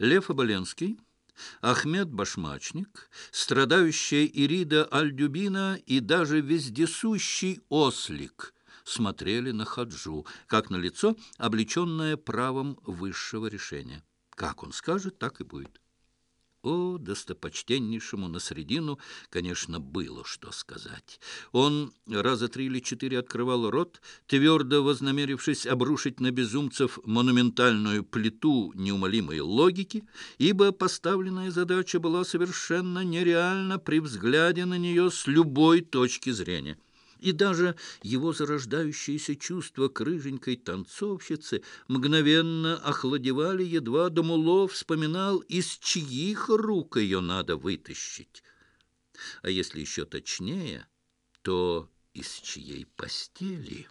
Лев Оболенский, Ахмед Башмачник, страдающая Ирида Альдюбина и даже вездесущий ослик смотрели на Хаджу, как на лицо, облеченное правом высшего решения. Как он скажет, так и будет. О, достопочтеннейшему на средину, конечно, было что сказать. Он раза три или четыре открывал рот, твердо вознамерившись обрушить на безумцев монументальную плиту неумолимой логики, ибо поставленная задача была совершенно нереальна при взгляде на нее с любой точки зрения и даже его зарождающиеся чувства к рыженькой танцовщице мгновенно охладевали, едва Домулов вспоминал, из чьих рук ее надо вытащить. А если еще точнее, то из чьей постели?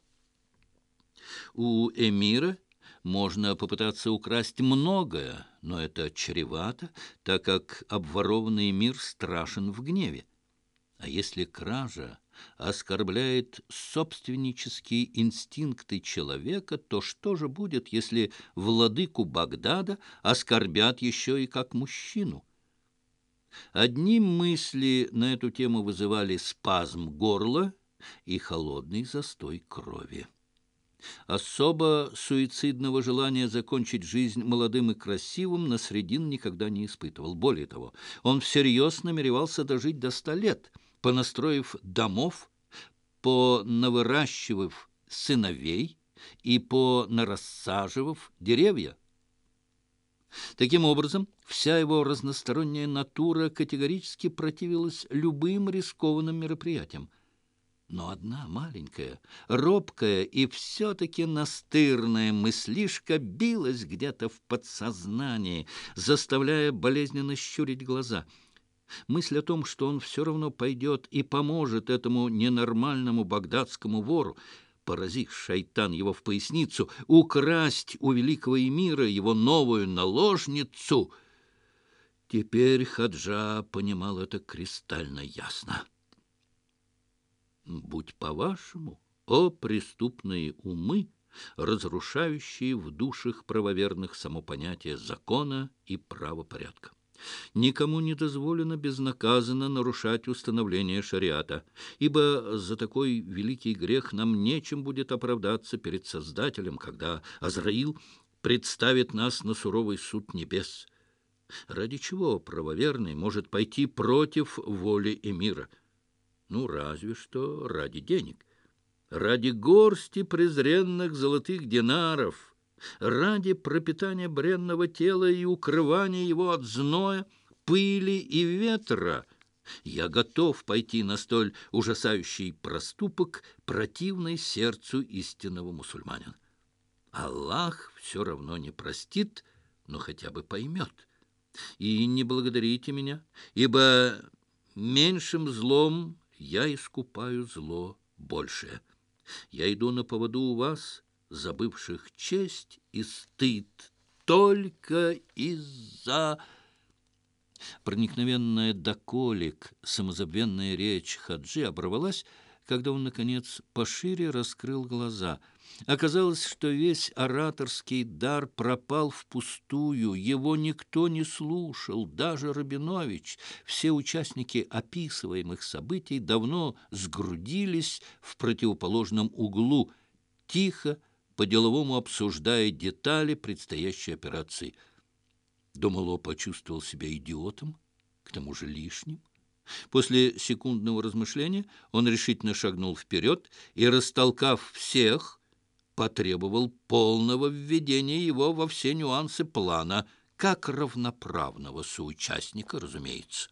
У эмира можно попытаться украсть многое, но это чревато, так как обворованный мир страшен в гневе. А если кража оскорбляет собственнические инстинкты человека, то что же будет, если владыку Багдада оскорбят еще и как мужчину? Одни мысли на эту тему вызывали спазм горла и холодный застой крови. Особо суицидного желания закончить жизнь молодым и красивым Насредин никогда не испытывал. Более того, он всерьез намеревался дожить до ста лет – понастроив домов, понавыращивав сыновей и понарассаживав деревья. Таким образом, вся его разносторонняя натура категорически противилась любым рискованным мероприятиям. Но одна маленькая, робкая и все-таки настырная мыслишка билась где-то в подсознании, заставляя болезненно щурить глаза — Мысль о том, что он все равно пойдет и поможет этому ненормальному багдадскому вору, поразив шайтан его в поясницу, украсть у великого эмира его новую наложницу. Теперь Хаджа понимал это кристально ясно. «Будь по-вашему, о преступные умы!» разрушающие в душах правоверных само понятие закона и правопорядка. Никому не дозволено безнаказанно нарушать установление шариата, ибо за такой великий грех нам нечем будет оправдаться перед Создателем, когда Азраил представит нас на суровый суд небес. Ради чего правоверный может пойти против воли эмира? Ну, разве что ради денег, ради горсти презренных золотых динаров — ради пропитания бренного тела и укрывания его от зноя, пыли и ветра, я готов пойти на столь ужасающий проступок, противный сердцу истинного мусульманина. Аллах все равно не простит, но хотя бы поймет. И не благодарите меня, ибо меньшим злом я искупаю зло большее. Я иду на поводу у вас — забывших честь и стыд только из-за... Проникновенная доколик, самозабвенная речь Хаджи оборвалась, когда он, наконец, пошире раскрыл глаза. Оказалось, что весь ораторский дар пропал впустую, его никто не слушал, даже Рабинович. Все участники описываемых событий давно сгрудились в противоположном углу, тихо, по-деловому обсуждая детали предстоящей операции. Думало почувствовал себя идиотом, к тому же лишним. После секундного размышления он решительно шагнул вперед и, растолкав всех, потребовал полного введения его во все нюансы плана, как равноправного соучастника, разумеется.